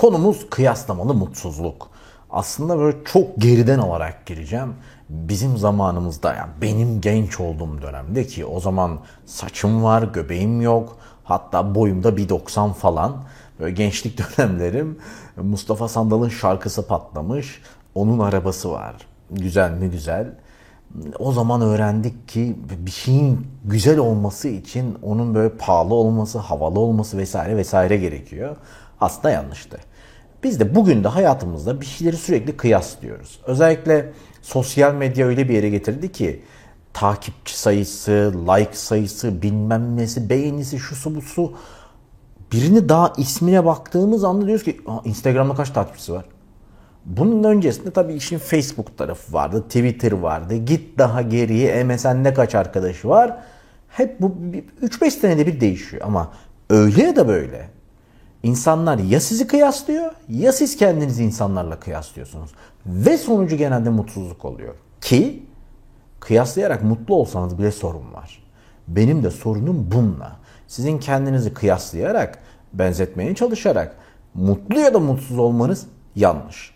Konumuz kıyaslamalı mutsuzluk. Aslında böyle çok geriden olarak gireceğim. Bizim zamanımızda yani benim genç olduğum dönemde ki o zaman saçım var, göbeğim yok. Hatta boyumda 1.90 falan. Böyle gençlik dönemlerim Mustafa Sandal'ın şarkısı patlamış. Onun arabası var. Güzel mi güzel. O zaman öğrendik ki bir şeyin güzel olması için onun böyle pahalı olması, havalı olması vesaire vesaire gerekiyor. Aslında yanlıştı. Biz de bugün de hayatımızda bir şeyleri sürekli kıyaslıyoruz. Özellikle sosyal medya öyle bir yere getirdi ki takipçi sayısı, like sayısı, bilmem nesi, beğenisi, şu su bu su. Birini daha ismine baktığımız anda diyoruz ki Instagram'da kaç takipçisi var? Bunun öncesinde tabii işin Facebook tarafı vardı, Twitter vardı. Git daha geriye MSN'de kaç arkadaşı var? Hep bu 3-5 senede bir değişiyor ama öyle ya da böyle. İnsanlar ya sizi kıyaslıyor ya siz kendinizi insanlarla kıyaslıyorsunuz. Ve sonucu genelde mutsuzluk oluyor. Ki kıyaslayarak mutlu olsanız bile sorun var. Benim de sorunum bununla. Sizin kendinizi kıyaslayarak, benzetmeye çalışarak mutlu ya da mutsuz olmanız yanlış.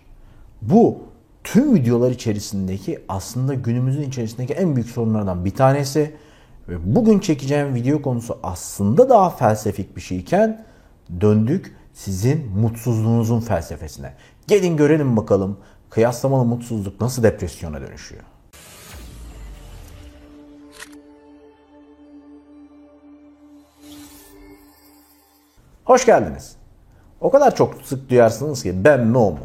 Bu tüm videolar içerisindeki aslında günümüzün içerisindeki en büyük sorunlardan bir tanesi ve bugün çekeceğim video konusu aslında daha felsefik bir şeyken döndük sizin mutsuzluğunuzun felsefesine. Gelin görelim bakalım kıyaslamalı mutsuzluk nasıl depresyona dönüşüyor. Hoş geldiniz. O kadar çok sık duyarsınız ki ben mi o mu?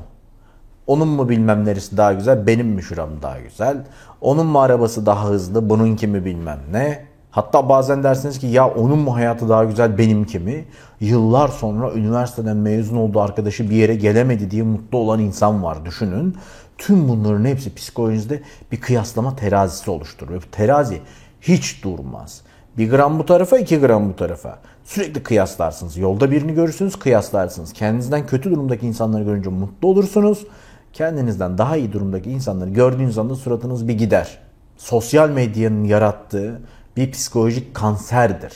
Onun mu bilmem neresi daha güzel, benim mi şuram daha güzel? Onun mu arabası daha hızlı, bununki mi bilmem ne? Hatta bazen dersiniz ki ya onun mu hayatı daha güzel benimki mi? Yıllar sonra üniversiteden mezun olduğu arkadaşı bir yere gelemedi diye mutlu olan insan var düşünün. Tüm bunların hepsi psikolojide bir kıyaslama terazisi oluşturur. Ve terazi hiç durmaz. Bir gram bu tarafa, iki gram bu tarafa. Sürekli kıyaslarsınız. Yolda birini görürsünüz, kıyaslarsınız. Kendinizden kötü durumdaki insanları görünce mutlu olursunuz. Kendinizden daha iyi durumdaki insanları gördüğünüz anda suratınız bir gider. Sosyal medyanın yarattığı bir psikolojik kanserdir.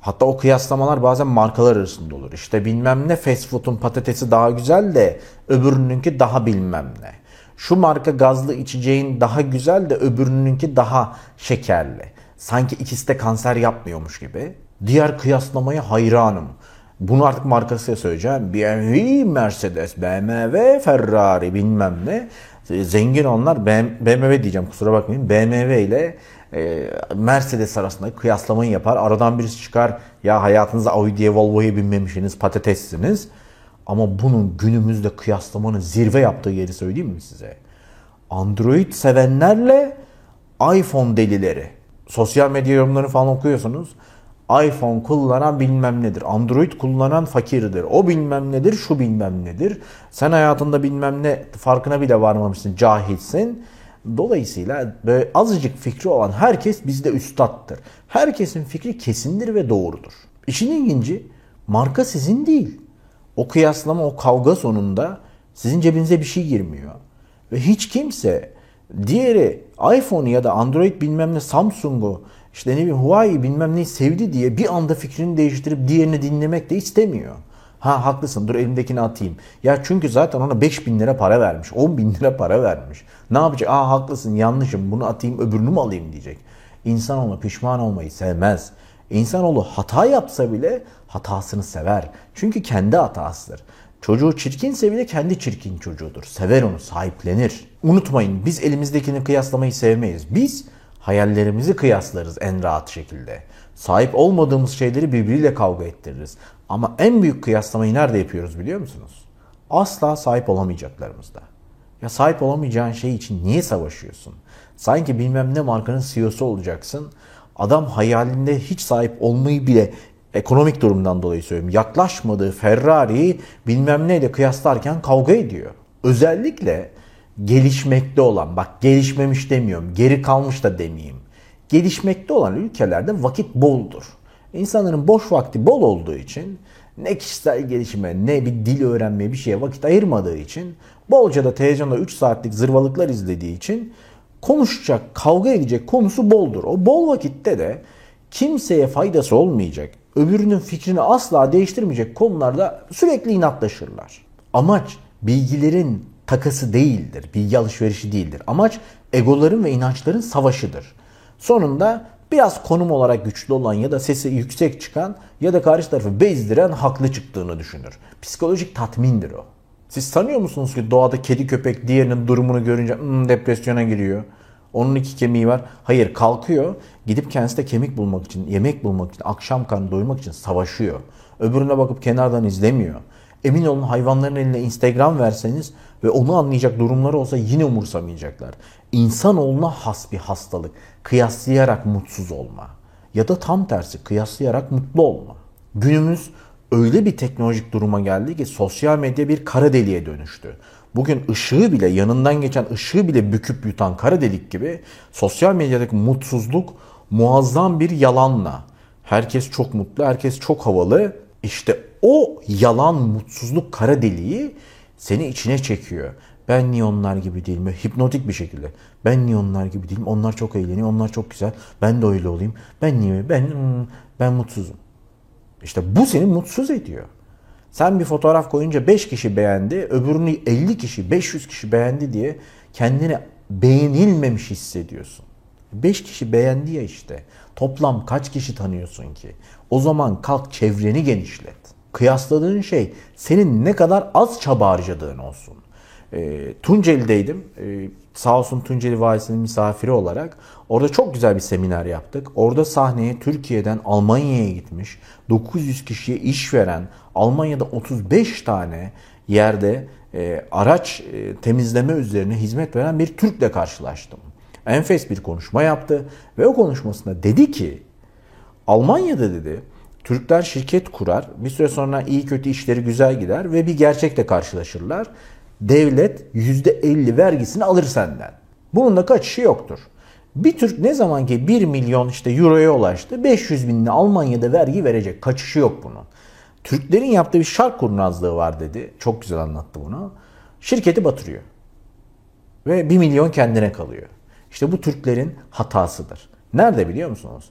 Hatta o kıyaslamalar bazen markalar arasında olur. İşte bilmem ne fast food'un patatesi daha güzel de öbürününki daha bilmem ne. Şu marka gazlı içeceğin daha güzel de öbürününki daha şekerli. Sanki ikisi de kanser yapmıyormuş gibi. Diğer kıyaslamaya hayranım. Bunu artık markasıya söyleyeceğim. BMW, Mercedes, BMW, Ferrari bilmem ne. Zengin onlar BMW diyeceğim kusura bakmayın. BMW ile Mercedes arasında kıyaslamayı yapar. Aradan birisi çıkar ya hayatınızda Audi'ye Volvo'ya binmemişsiniz patatessiniz. Ama bunun günümüzde kıyaslamanın zirve yaptığı yeri söyleyeyim mi size? Android sevenlerle iPhone delileri. Sosyal medya yorumlarını falan okuyorsunuz iPhone kullanan bilmem nedir. Android kullanan fakirdir. O bilmem nedir, şu bilmem nedir. Sen hayatında bilmem ne farkına bile varmamışsın, cahilsin. Dolayısıyla böyle azıcık fikri olan herkes bizde üstattır. Herkesin fikri kesindir ve doğrudur. İşin ilginci marka sizin değil. O kıyaslama, o kavga sonunda sizin cebinize bir şey girmiyor. Ve hiç kimse diğeri iPhone ya da Android bilmem ne Samsung'u işte ne bileyim Huawei bilmem neyi sevdi diye bir anda fikrini değiştirip diğerini dinlemek de istemiyor. Ha haklısın dur elimdekini atayım. Ya çünkü zaten ona 5 bin lira para vermiş. 10 bin lira para vermiş. Ne yapacak? Aa haklısın yanlışım bunu atayım öbürünü mü alayım diyecek. İnsanoğlu pişman olmayı sevmez. İnsanoğlu hata yapsa bile hatasını sever. Çünkü kendi hatasıdır. Çocuğu çirkinse bile kendi çirkin çocuğudur. Sever onu, sahiplenir. Unutmayın biz elimizdekini kıyaslamayı sevmeyiz. Biz hayallerimizi kıyaslarız en rahat şekilde. Sahip olmadığımız şeyleri birbiriyle kavga ettiririz. Ama en büyük kıyaslamayı nerede yapıyoruz biliyor musunuz? Asla sahip olamayacaklarımızda. Ya sahip olamayacağın şey için niye savaşıyorsun? Sanki bilmem ne markanın CEO'su olacaksın. Adam hayalinde hiç sahip olmayı bile ekonomik durumdan dolayı söylüyorum. Yaklaşmadığı Ferrari'yi bilmem neyle kıyaslarken kavga ediyor. Özellikle gelişmekte olan, bak gelişmemiş demiyorum, geri kalmış da demeyeyim. Gelişmekte olan ülkelerde vakit boldur. İnsanların boş vakti bol olduğu için ne kişisel gelişime ne bir dil öğrenmeye bir şeye vakit ayırmadığı için bolca da televizyonda 3 saatlik zırvalıklar izlediği için konuşacak, kavga edecek konusu boldur. O bol vakitte de kimseye faydası olmayacak, öbürünün fikrini asla değiştirmeyecek konularda sürekli inatlaşırlar. Amaç bilgilerin takası değildir. Bilgi alışverişi değildir. Amaç egoların ve inançların savaşıdır. Sonunda biraz konum olarak güçlü olan ya da sesi yüksek çıkan ya da karşı tarafı bezdiren haklı çıktığını düşünür. Psikolojik tatmindir o. Siz sanıyor musunuz ki doğada kedi köpek diğerinin durumunu görünce hmm, depresyona giriyor? Onun iki kemiği var. Hayır kalkıyor. Gidip kendisi de kemik bulmak için, yemek bulmak için, akşam karnı doyurmak için savaşıyor. Öbürüne bakıp kenardan izlemiyor. Emin olun hayvanların eline Instagram verseniz ve onu anlayacak durumları olsa yine umursamayacaklar. İnsanoğluna has bir hastalık. Kıyaslayarak mutsuz olma. Ya da tam tersi kıyaslayarak mutlu olma. Günümüz öyle bir teknolojik duruma geldi ki sosyal medya bir kara deliğe dönüştü. Bugün ışığı bile yanından geçen ışığı bile büküp yutan kara delik gibi sosyal medyadaki mutsuzluk muazzam bir yalanla. Herkes çok mutlu, herkes çok havalı. İşte o yalan mutsuzluk kara deliği seni içine çekiyor. Ben niye onlar gibi değilim? Hipnotik bir şekilde. Ben niye onlar gibi değilim? Onlar çok eğleniyor, onlar çok güzel. Ben de öyle olayım. Ben niye? Ben hmm, ben mutsuzum. İşte bu seni mutsuz ediyor. Sen bir fotoğraf koyunca 5 kişi beğendi, öbürünü 50 kişi, 500 kişi beğendi diye kendini beğenilmemiş hissediyorsun. 5 kişi beğendi ya işte. Toplam kaç kişi tanıyorsun ki? O zaman kalk çevreni genişlet. Kıyasladığın şey senin ne kadar az çaba harcadığın olsun. E, Tunceli'deydim. E, sağ olsun Tunceli Valisi'nin misafiri olarak. Orada çok güzel bir seminer yaptık. Orada sahneye Türkiye'den Almanya'ya gitmiş 900 kişiye iş veren Almanya'da 35 tane yerde e, araç e, temizleme üzerine hizmet veren bir Türk'le karşılaştım. Enfes bir konuşma yaptı ve o konuşmasında dedi ki Almanya'da dedi Türkler şirket kurar. Bir süre sonra iyi kötü işleri güzel gider ve bir gerçekle karşılaşırlar. Devlet %50 vergisini alır senden. Bunun da kaçışı yoktur. Bir Türk ne zaman ki 1 milyon işte euroya ulaştı 500 binine Almanya'da vergi verecek. Kaçışı yok bunun. Türklerin yaptığı bir şark kurnazlığı var dedi. Çok güzel anlattı bunu. Şirketi batırıyor. Ve 1 milyon kendine kalıyor. İşte bu Türklerin hatasıdır. Nerede biliyor musunuz?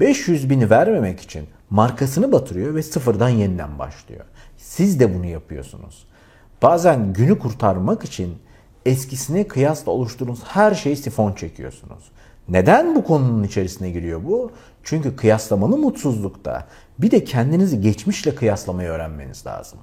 500 bini vermemek için markasını batırıyor ve sıfırdan yeniden başlıyor. Siz de bunu yapıyorsunuz. Bazen günü kurtarmak için eskisine kıyasla oluşturduğunuz her şeyi sifon çekiyorsunuz. Neden bu konunun içerisine giriyor bu? Çünkü kıyaslamalı mutsuzlukta bir de kendinizi geçmişle kıyaslamayı öğrenmeniz lazım.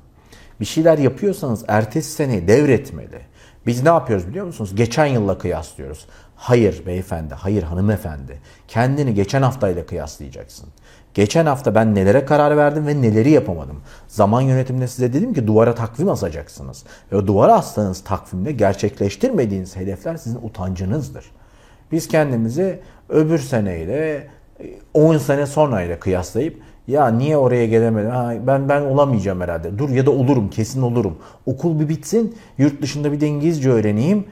Bir şeyler yapıyorsanız ertesi sene devretmeli. Biz ne yapıyoruz biliyor musunuz? Geçen yılla kıyaslıyoruz. Hayır beyefendi, hayır hanımefendi. Kendini geçen haftayla kıyaslayacaksın. Geçen hafta ben nelere karar verdim ve neleri yapamadım. Zaman yönetiminde size dedim ki duvara takvim asacaksınız. Ve duvara astığınız takvimde gerçekleştirmediğiniz hedefler sizin utancınızdır. Biz kendimizi öbür seneyle 10 sene sonrayla kıyaslayıp ya niye oraya gelemedim? Ha, ben ben olamayacağım herhalde. Dur ya da olurum, kesin olurum. Okul bir bitsin, yurt dışında bir de İngilizce öğreneyim.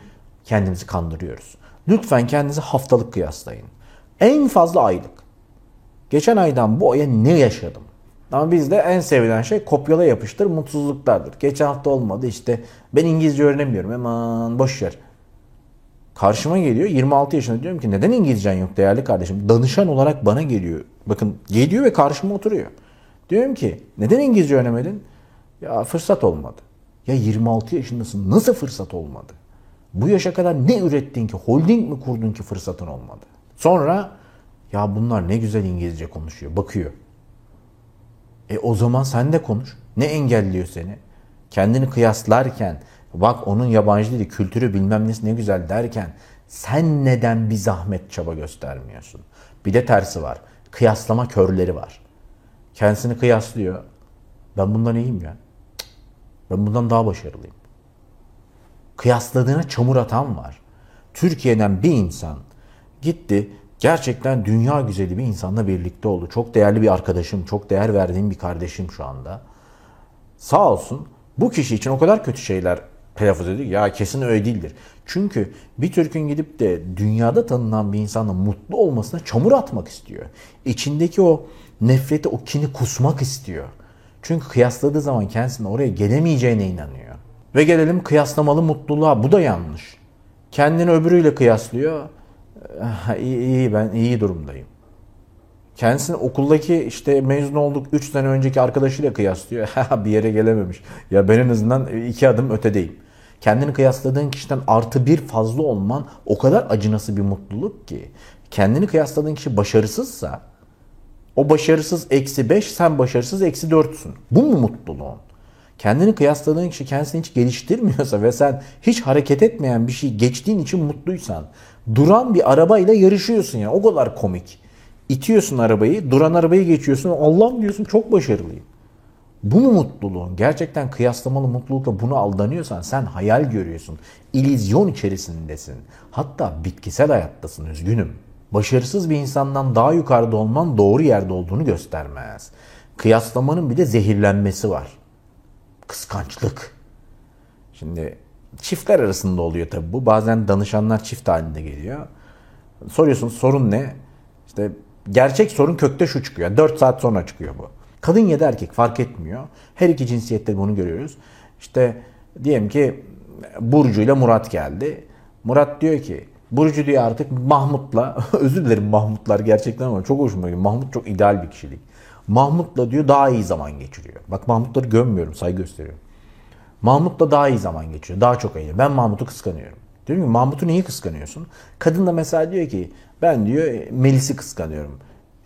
Kendimizi kandırıyoruz. Lütfen kendinizi haftalık kıyaslayın. En fazla aylık. Geçen aydan bu aya ne yaşadım? Ama bizde en sevilen şey kopyala yapıştır mutsuzluklardır. Geçen hafta olmadı işte ben İngilizce öğrenemiyorum hemen boş ver. Karşıma geliyor 26 yaşında diyorum ki neden İngilizcen yok değerli kardeşim? Danışan olarak bana geliyor. Bakın geliyor ve karşıma oturuyor. Diyorum ki neden İngilizce öğrenemedin? Ya fırsat olmadı. Ya 26 yaşındasın nasıl fırsat olmadı? Bu yaşa kadar ne ürettin ki? Holding mi kurdun ki fırsatın olmadı? Sonra ya bunlar ne güzel İngilizce konuşuyor. Bakıyor. E o zaman sen de konuş. Ne engelliyor seni? Kendini kıyaslarken bak onun yabancı dili, kültürü bilmem nesi ne güzel derken sen neden bir zahmet çaba göstermiyorsun? Bir de tersi var. Kıyaslama körleri var. Kendisini kıyaslıyor. Ben bundan iyiyim ya. Ben bundan daha başarılıyım. Kıyasladığına çamur atan var. Türkiye'den bir insan gitti gerçekten dünya güzeli bir insanla birlikte oldu. Çok değerli bir arkadaşım, çok değer verdiğim bir kardeşim şu anda. Sağ olsun bu kişi için o kadar kötü şeyler telaffuz ediyor. Ya kesin öyle değildir. Çünkü bir Türk'ün gidip de dünyada tanınan bir insanla mutlu olmasına çamur atmak istiyor. İçindeki o nefreti, o kini kusmak istiyor. Çünkü kıyasladığı zaman kendisine oraya gelemeyeceğine inanıyor. Ve gelelim kıyaslamalı mutluluğa. Bu da yanlış. Kendini öbürüyle kıyaslıyor. İyi, iyi ben iyi durumdayım. Kendisini okuldaki işte mezun olduk 3 sene önceki arkadaşıyla kıyaslıyor. bir yere gelememiş. Ya ben en azından iki adım ötedeyim. Kendini kıyasladığın kişiden artı bir fazla olman o kadar acınası bir mutluluk ki. Kendini kıyasladığın kişi başarısızsa o başarısız eksi 5 sen başarısız eksi 4'sün. Bu mu mutluluğun? Kendini kıyasladığın kişi kendisini hiç geliştirmiyorsa ve sen hiç hareket etmeyen bir şey geçtiğin için mutluysan duran bir arabayla yarışıyorsun ya o kadar komik. İtiyorsun arabayı, duran arabayı geçiyorsun. Allah'ım diyorsun çok başarılıyım. Bu mu mutluluğun? Gerçekten kıyaslamalı mutlulukla bunu aldanıyorsan sen hayal görüyorsun. İllüzyon içerisindesin. Hatta bitkisel hayattasın üzgünüm. Başarısız bir insandan daha yukarıda olman doğru yerde olduğunu göstermez. Kıyaslamanın bir de zehirlenmesi var. Kıskançlık. Şimdi çiftler arasında oluyor tabi bu. Bazen danışanlar çift halinde geliyor. Soruyorsun sorun ne? İşte gerçek sorun kökte şu çıkıyor. 4 saat sonra çıkıyor bu. Kadın ya da erkek fark etmiyor. Her iki cinsiyette bunu görüyoruz. İşte diyelim ki Burcu ile Murat geldi. Murat diyor ki Burcu diyor artık Mahmut'la özür dilerim Mahmutlar gerçekten ama çok hoşuma gidiyor. Mahmut çok ideal bir kişilik. Mahmut'la diyor daha iyi zaman geçiriyor. Bak Mahmutları gömmüyorum, saygı gösteriyorum. Mahmut'la daha iyi zaman geçiriyor. Daha çok eğleniyor. Ben Mahmut'u kıskanıyorum. Diyorum ki Mahmut'u niye kıskanıyorsun? Kadın da mesela diyor ki ben diyor Melis'i kıskanıyorum.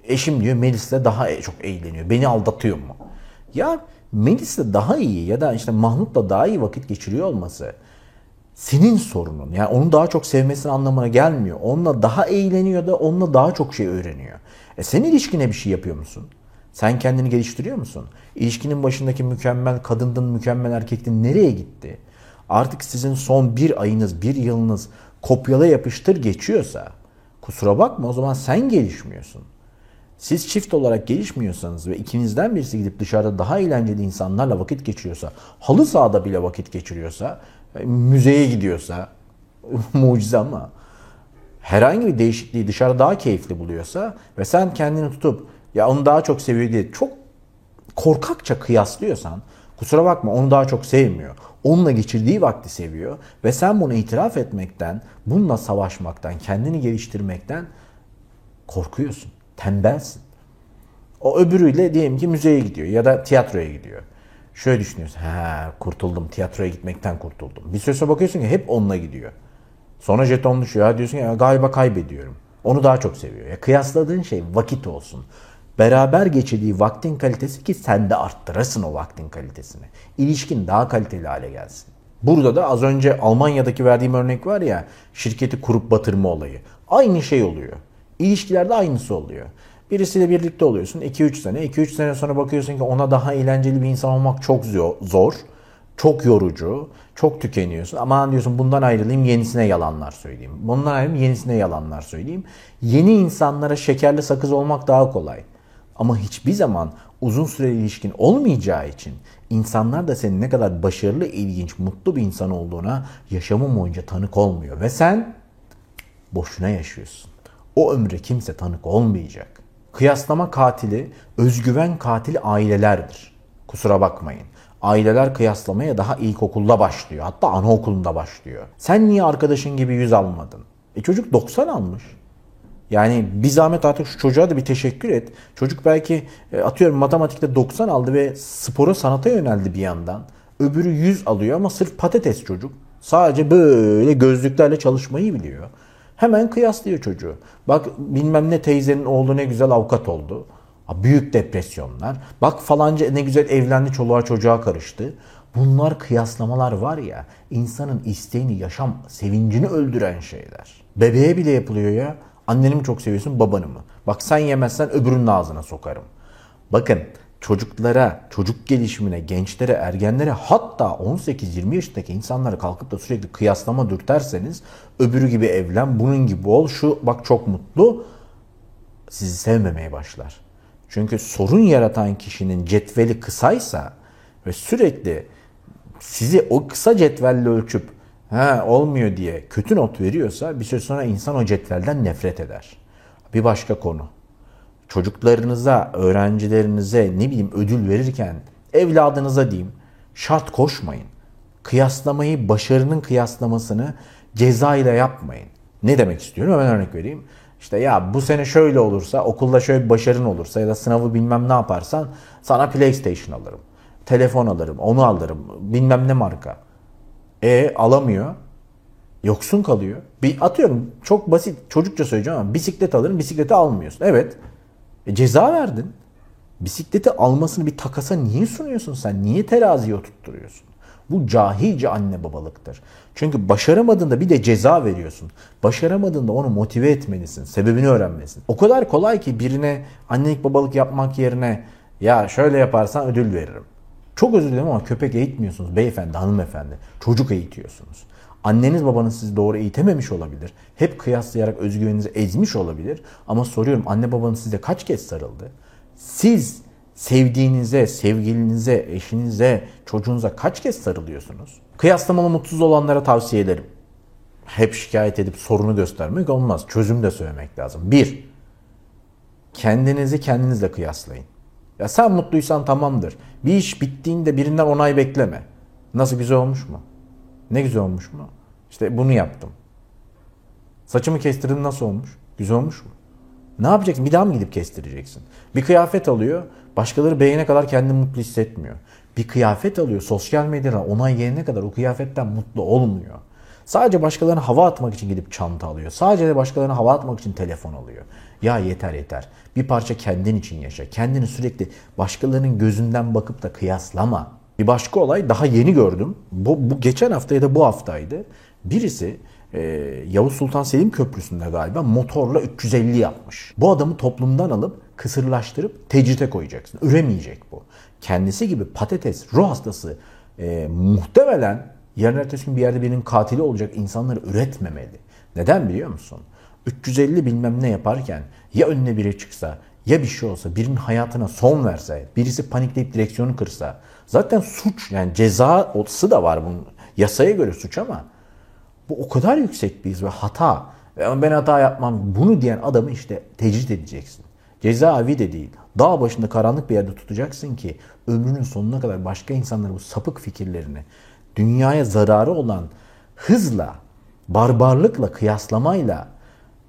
Eşim diyor Melis'le daha e, çok eğleniyor. Beni aldatıyor mu? Ya Melis'le daha iyi ya da işte Mahmut'la daha iyi vakit geçiriyor olması senin sorunun. Yani onu daha çok sevmesinin anlamına gelmiyor. Onunla daha eğleniyor da onunla daha çok şey öğreniyor. E sen ilişkine bir şey yapıyor musun? Sen kendini geliştiriyor musun? İlişkinin başındaki mükemmel kadındın, mükemmel erkektin nereye gitti? Artık sizin son bir ayınız, bir yılınız kopyala yapıştır geçiyorsa kusura bakma o zaman sen gelişmiyorsun. Siz çift olarak gelişmiyorsanız ve ikinizden birisi gidip dışarıda daha eğlenceli insanlarla vakit geçiriyorsa, halı sahada bile vakit geçiriyorsa, e, müzeye gidiyorsa, mucize ama herhangi bir değişikliği dışarıda daha keyifli buluyorsa ve sen kendini tutup ya onu daha çok seviyor diye çok korkakça kıyaslıyorsan kusura bakma onu daha çok sevmiyor. Onunla geçirdiği vakti seviyor ve sen bunu itiraf etmekten, bununla savaşmaktan, kendini geliştirmekten korkuyorsun. Tembelsin. O öbürüyle diyelim ki müzeye gidiyor ya da tiyatroya gidiyor. Şöyle düşünüyorsun. Ha kurtuldum. Tiyatroya gitmekten kurtuldum. Bir süre bakıyorsun ki hep onunla gidiyor. Sonra jeton düşüyor. Ha diyorsun ki galiba kaybediyorum. Onu daha çok seviyor. Ya kıyasladığın şey vakit olsun. Beraber geçirdiği vaktin kalitesi ki sen de arttırasın o vaktin kalitesini. İlişkin daha kaliteli hale gelsin. Burada da az önce Almanya'daki verdiğim örnek var ya şirketi kurup batırma olayı. Aynı şey oluyor. İlişkilerde aynısı oluyor. Birisiyle birlikte oluyorsun 2-3 sene. 2-3 sene sonra bakıyorsun ki ona daha eğlenceli bir insan olmak çok zor. Çok yorucu. Çok tükeniyorsun. Aman diyorsun bundan ayrılayım yenisine yalanlar söyleyeyim. Bundan ayrılayım yenisine yalanlar söyleyeyim. Yeni insanlara şekerli sakız olmak daha kolay. Ama hiçbir zaman uzun süreli ilişkin olmayacağı için insanlar da senin ne kadar başarılı, ilginç, mutlu bir insan olduğuna yaşamın boyunca tanık olmuyor. Ve sen boşuna yaşıyorsun. O ömre kimse tanık olmayacak. Kıyaslama katili, özgüven katili ailelerdir. Kusura bakmayın. Aileler kıyaslamaya daha ilkokulda başlıyor. Hatta anaokulunda başlıyor. Sen niye arkadaşın gibi yüz almadın? E çocuk 90 almış. Yani bir zahmet artık şu çocuğa da bir teşekkür et. Çocuk belki e, atıyorum matematikte 90 aldı ve spora sanata yöneldi bir yandan. Öbürü 100 alıyor ama sırf patates çocuk. Sadece böyle gözlüklerle çalışmayı biliyor. Hemen kıyaslıyor çocuğu. Bak bilmem ne teyzenin oğlu ne güzel avukat oldu. Büyük depresyonlar. Bak falanca ne güzel evlendi çoluğa çocuğa karıştı. Bunlar kıyaslamalar var ya insanın isteğini, yaşam sevincini öldüren şeyler. Bebeğe bile yapılıyor ya. Anneni mi çok seviyorsun babanı mı? Bak sen yemezsen öbürünün ağzına sokarım. Bakın çocuklara, çocuk gelişimine, gençlere, ergenlere hatta 18-20 yaşındaki insanlara kalkıp da sürekli kıyaslama dürterseniz öbürü gibi evlen, bunun gibi ol, şu bak çok mutlu sizi sevmemeye başlar. Çünkü sorun yaratan kişinin cetveli kısaysa ve sürekli sizi o kısa cetvelle ölçüp ha olmuyor diye kötü not veriyorsa bir süre sonra insan o cetvelden nefret eder. Bir başka konu çocuklarınıza, öğrencilerinize ne bileyim ödül verirken evladınıza diyeyim şart koşmayın. Kıyaslamayı, başarının kıyaslamasını ceza ile yapmayın. Ne demek istiyorum? Hemen örnek vereyim. İşte ya bu sene şöyle olursa, okulda şöyle bir başarın olursa ya da sınavı bilmem ne yaparsan sana PlayStation alırım. Telefon alırım, onu alırım. Bilmem ne marka. E alamıyor. Yoksun kalıyor. Bir atıyorum çok basit çocukça söyleyeceğim ama bisiklet alırım bisikleti almıyorsun. Evet. E, ceza verdin. Bisikleti almasını bir takasa niye sunuyorsun sen? Niye teraziye oturtturuyorsun? Bu cahilce anne babalıktır. Çünkü başaramadığında bir de ceza veriyorsun. Başaramadığında onu motive etmelisin. Sebebini öğrenmelisin. O kadar kolay ki birine annelik babalık yapmak yerine ya şöyle yaparsan ödül veririm. Çok özür dilerim ama köpek eğitmiyorsunuz beyefendi, hanımefendi. Çocuk eğitiyorsunuz. Anneniz babanız sizi doğru eğitememiş olabilir. Hep kıyaslayarak özgüveninizi ezmiş olabilir. Ama soruyorum anne babanız size kaç kez sarıldı? Siz sevdiğinize, sevgilinize, eşinize, çocuğunuza kaç kez sarılıyorsunuz? Kıyaslamalı mutsuz olanlara tavsiye ederim. Hep şikayet edip sorunu göstermek olmaz. Çözüm de söylemek lazım. Bir, kendinizi kendinizle kıyaslayın. Ya sen mutluysan tamamdır. Bir iş bittiğinde birinden onay bekleme. Nasıl güzel olmuş mu? Ne güzel olmuş mu? İşte bunu yaptım. Saçımı kestirdim nasıl olmuş? Güzel olmuş mu? Ne yapacaksın? Bir daha mı gidip kestireceksin? Bir kıyafet alıyor. Başkaları beğene kadar kendini mutlu hissetmiyor. Bir kıyafet alıyor. Sosyal medyada onay gelene kadar o kıyafetten mutlu olmuyor. Sadece başkalarına hava atmak için gidip çanta alıyor. Sadece başkalarına hava atmak için telefon alıyor. Ya yeter yeter. Bir parça kendin için yaşa. Kendini sürekli başkalarının gözünden bakıp da kıyaslama. Bir başka olay daha yeni gördüm. Bu, bu geçen hafta ya da bu haftaydı. Birisi e, Yavuz Sultan Selim Köprüsü'nde galiba motorla 350 yapmış. Bu adamı toplumdan alıp kısırlaştırıp tecrite koyacaksın. Üremeyecek bu. Kendisi gibi patates, ruh hastası e, muhtemelen yarın ertesi gün bir yerde birinin katili olacak insanları üretmemeli. Neden biliyor musun? 350 bilmem ne yaparken ya önüne biri çıksa ya bir şey olsa birinin hayatına son verse birisi panikleyip direksiyonu kırsa zaten suç yani cezası da var bunun yasaya göre suç ama bu o kadar yüksek bir hız ve hata. Ben hata yapmam. Bunu diyen adamı işte tecrit edeceksin. Cezaevi de değil. Dağ başında karanlık bir yerde tutacaksın ki ömrünün sonuna kadar başka insanların bu sapık fikirlerini, dünyaya zararı olan hızla, barbarlıkla, kıyaslamayla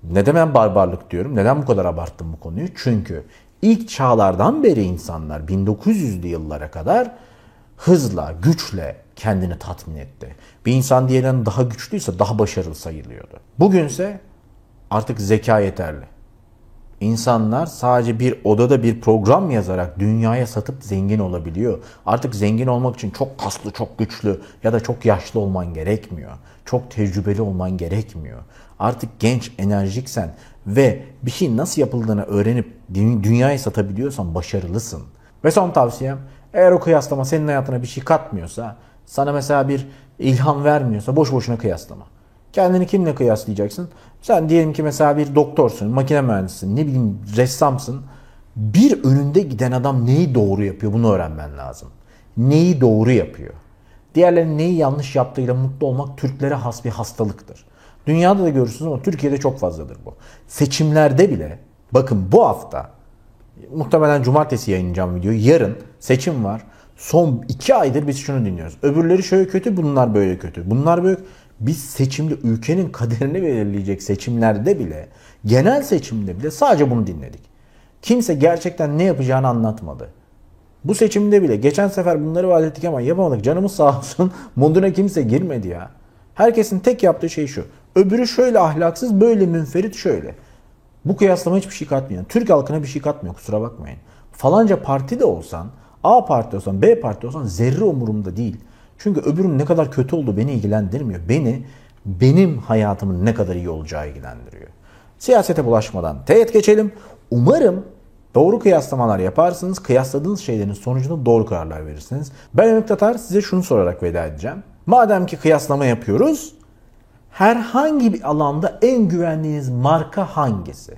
neden ben barbarlık diyorum? Neden bu kadar abarttım bu konuyu? Çünkü ilk çağlardan beri insanlar 1900'lü yıllara kadar hızla, güçle kendini tatmin etti. Bir insan diğerinden daha güçlüyse daha başarılı sayılıyordu. Bugünse artık zeka yeterli. İnsanlar sadece bir odada bir program yazarak dünyaya satıp zengin olabiliyor. Artık zengin olmak için çok kaslı, çok güçlü ya da çok yaşlı olman gerekmiyor. Çok tecrübeli olman gerekmiyor. Artık genç, enerjiksen ve bir şey nasıl yapıldığını öğrenip dünyaya satabiliyorsan başarılısın. Ve son tavsiyem eğer o kıyaslama senin hayatına bir şey katmıyorsa, sana mesela bir ilham vermiyorsa boş boşuna kıyaslama. Kendini kimle kıyaslayacaksın? Sen diyelim ki mesela bir doktorsun, makine mühendisisin, ne bileyim ressamsın. Bir önünde giden adam neyi doğru yapıyor bunu öğrenmen lazım. Neyi doğru yapıyor? Diğerlerinin neyi yanlış yaptığıyla mutlu olmak Türklere has bir hastalıktır. Dünyada da görürsünüz ama Türkiye'de çok fazladır bu. Seçimlerde bile bakın bu hafta muhtemelen cumartesi yayınlayacağım videoyu. Yarın seçim var. Son iki aydır biz şunu dinliyoruz. Öbürleri şöyle kötü, bunlar böyle kötü. Bunlar böyle biz seçimde ülkenin kaderini belirleyecek seçimlerde bile, genel seçimde bile sadece bunu dinledik. Kimse gerçekten ne yapacağını anlatmadı. Bu seçimde bile geçen sefer bunları vaat ettik ama yapamadık. Canımız sağ olsun. Moduna kimse girmedi ya. Herkesin tek yaptığı şey şu. Öbürü şöyle ahlaksız, böyle münferit şöyle. Bu kıyaslama hiçbir şey katmıyor. Türk halkına bir şey katmıyor kusura bakmayın. Falanca parti de olsan, A parti olsan, B parti olsan zerre umurumda değil. Çünkü öbürünün ne kadar kötü olduğu beni ilgilendirmiyor. Beni, benim hayatımın ne kadar iyi olacağı ilgilendiriyor. Siyasete bulaşmadan teğet geçelim. Umarım doğru kıyaslamalar yaparsınız. Kıyasladığınız şeylerin sonucunda doğru kararlar verirsiniz. Ben Ümit Tatar size şunu sorarak veda edeceğim. Madem ki kıyaslama yapıyoruz, herhangi bir alanda en güvendiğiniz marka hangisi?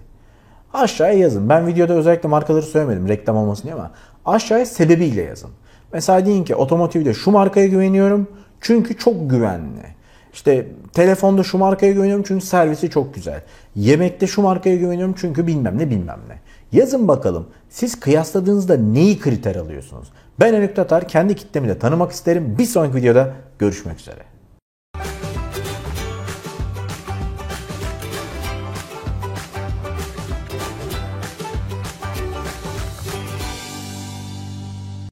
Aşağıya yazın. Ben videoda özellikle markaları söylemedim reklam olmasın diye ama aşağıya sebebiyle yazın. Mesela deyin ki otomotivde şu markaya güveniyorum çünkü çok güvenli. İşte telefonda şu markaya güveniyorum çünkü servisi çok güzel. Yemekte şu markaya güveniyorum çünkü bilmem ne bilmem ne. Yazın bakalım siz kıyasladığınızda neyi kriter alıyorsunuz? Ben Enük Tatar kendi kitlemi de tanımak isterim. Bir sonraki videoda görüşmek üzere.